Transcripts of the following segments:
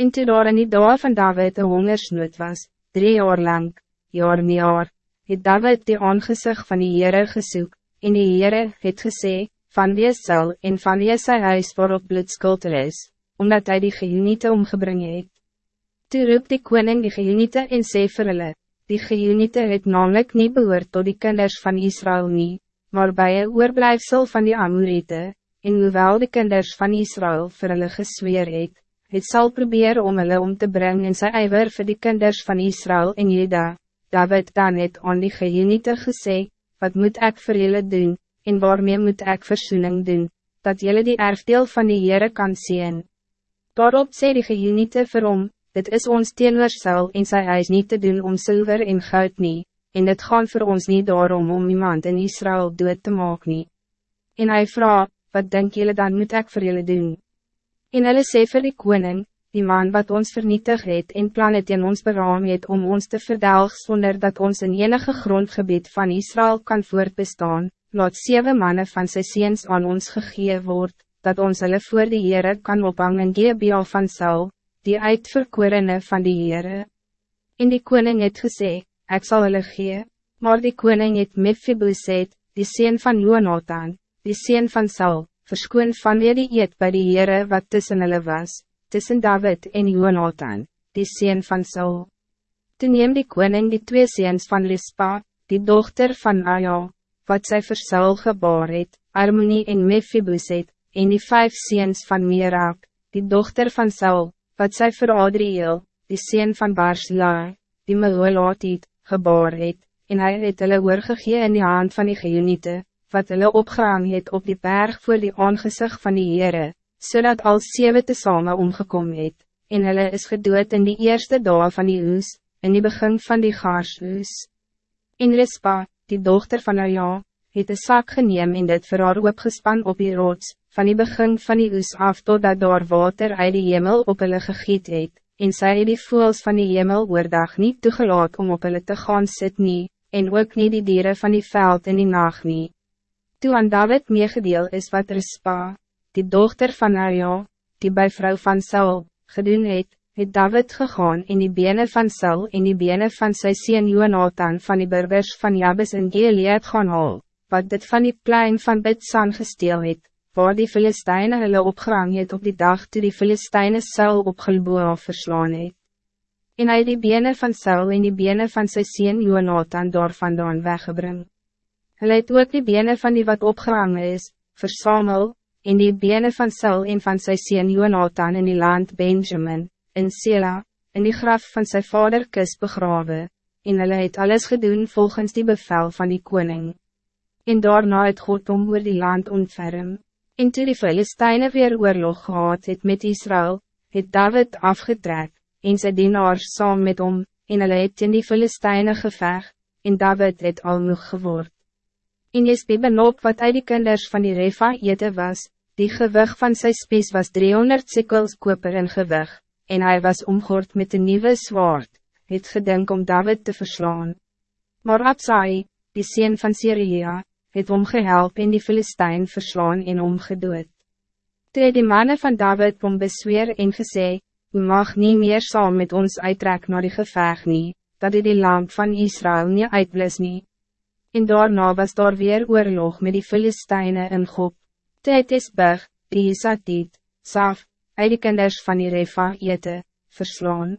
En toe daar in die dag van David een hongersnood was, drie jaar lang, jaar nie jaar, het David die aangezicht van die Heere gesoek, en die Heere het gesê, van wie sal en van wie sy huis waarop bloedskuld er is, omdat hij die geuniete omgebring het. Toe roep die koning die geuniete en sê vir hulle, die geuniete het namelijk niet behoort tot die kinders van Israël nie, maar by een oorblijfsel van die Amorite, en hoewel die kinders van Israël vir hulle gesweer het, het sal probeer om hulle om te brengen in sy ijver vir die kinders van Israël en Juda, David dan het aan die geuniete gesê, wat moet ik voor jullie doen, en waarmee moet ik verzoening doen, dat jullie die erfdeel van die Heere kan zien. Daarop sê die geuniete vir hom, dit is ons teenoor en sy huis niet te doen om zilver en goud nie, en het gaan voor ons niet daarom om iemand in Israël dood te maak nie. En hij vraagt, wat denk jullie dan moet ik voor jullie doen? En hulle sê vir die koning, die man wat ons vernietig het en plan het in ons beraam het om ons te verdelg zonder dat ons in enige grondgebied van Israël kan voortbestaan, laat zeven mannen van sy seens aan ons gegee word, dat ons hulle voor die Heere kan ophang in Gebeel van Saul, die uitverkorene van die Heere. En die koning het gesê, ek sal hulle gee, maar die koning het Mephiboset, die seen van Jonathan, die seen van Saul, verskoon van weer die eet by die Heere wat tussen hulle was, tussen David en Jonathan, die seen van Saul. Toen neem die koning die twee seens van Lispa, die dochter van Aja, wat zij vir Saul gebaar het, Harmonie en Mephiboset, en die vijf seens van Merak, die dochter van Saul, wat zij voor Adriel, die sien van Barsla, die Meholaat gebaar het, en hij het hulle oorgegee in die hand van die geuniete, wat hulle opgehang het op die berg voor die aangezicht van die Heere, zodat al zeven te samen omgekom het, en hulle is gedood in die eerste dag van die oes, in die begin van die gaarshoes. In Rispa, die dochter van Aja, het een zak geneem en dit vir haar opgespan op die rots, van die begin van die oes af totdat daar water uit die hemel op hulle gegiet het, en sy het die voels van die hemel oordag niet toegelaat om op hulle te gaan sit nie, en ook niet die dieren van die veld in die nacht nie. Toe aan David meegedeel is wat Rispa, die dochter van Arja, die bij vrouw van Saul, gedoen het, het David gegaan in die benen van Saul en die benen van sy sien Jonathan van die burgers van Jabes en Gilead gaan haal, wat dit van die plein van Bidsan gesteel het, waar die Filisteine hulle opgerang het op die dag toe die Filisteine Saul op Gilboa verslaan het. En hy die bene van Saul en die bene van sy sien Jonathan daar vandaan weggebring. Hulle het ook die bene van die wat opgerang is, versamel, en die bene van Saul en van sy sien Jonathan in die land Benjamin, in Sela, in die graf van zijn vader Kis begrawe, en hulle het alles gedoen volgens die bevel van die koning. En daarna het God om oor die land ontferm. En toe die Filisteine weer oorlog gehad het met Israël, het David afgetrek, en sy dienaars saam met hom, en hulle het in die Filisteine geveg, en David het almoeg geword. En Jespe benop wat uit die kinders van die Refa ete was, die gewig van sy spies was 300 sikkels koper in gewig, en hij was omgord met een nieuwe zwaard, het gedink om David te verslaan. Maar Absai, die sien van Syria, het omgehelp en die Filistijn verslaan en omgedood. Toe die mannen van David om besweer en gesê, U mag niet meer saam met ons uittrek naar die geveg nie, dat die, die lamp van Israël niet uitblis nie. En daarna was daar weer oorlog met die Filistijnen in Gop. Toe het Isbug, die Isatit, Saf, uit die kinders van die Refa ete, verslaan.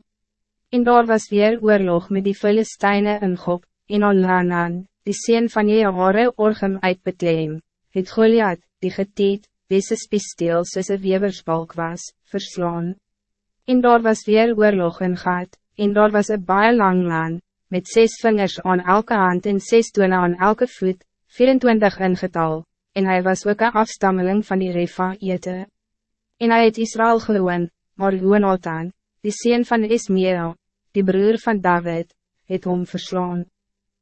En daar was weer oorlog met die Filistijnen in Gop, en Al-Hanan, die sien van Jehare orgem uit Betlehem, het Goliath, die geteet, wese spiesteel soos een weversbalk was, verslaan. En daar was weer oorlog in gat, en daar was een baie lang land, met zes vingers aan elke hand en zes tone aan elke voet, 24 in getal, en hij was ook een afstammeling van die Refa ete. En hij het Israël gewoon, maar Jonathan, die sien van Ismael, die broer van David, het hom verslaan.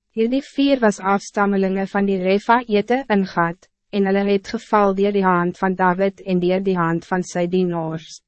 Hierdie vier was afstammelingen van die Refa ete in gat, en hulle het geval dier die hand van David en dier die hand van sy dienaars.